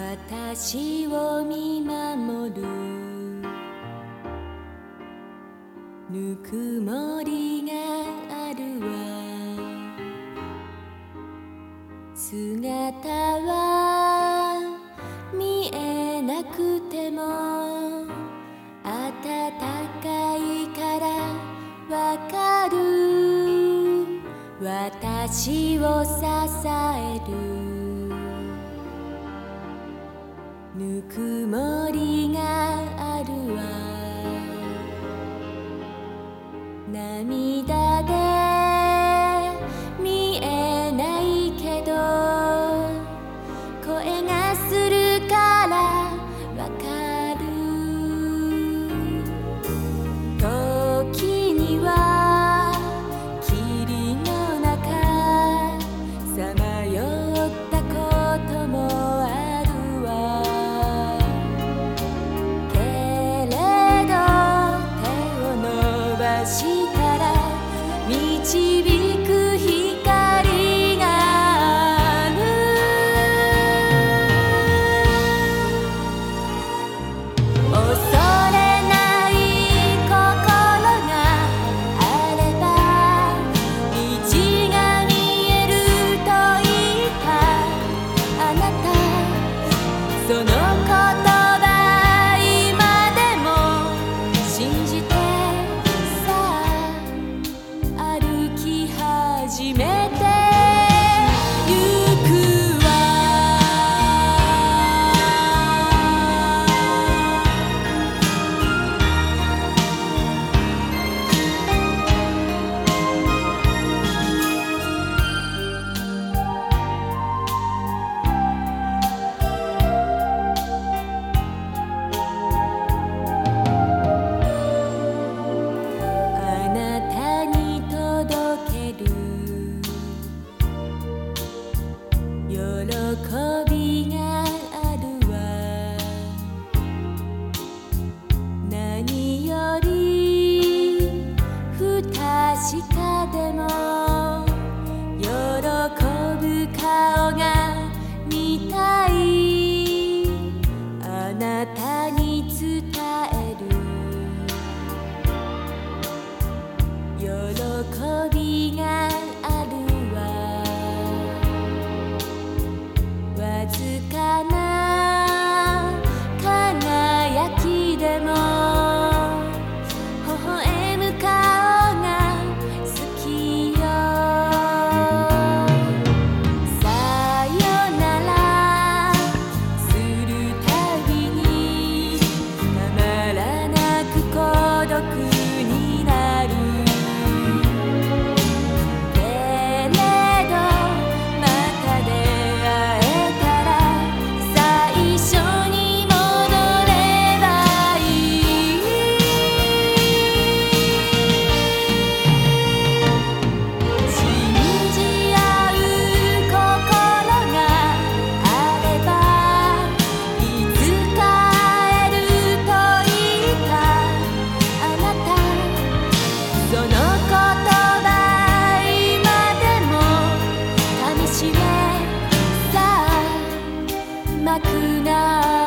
私を見守るぬくもりがあるわ姿は見えなくても暖かいからわかる私を支える。ぬくもりがあるわ。涙 tonight.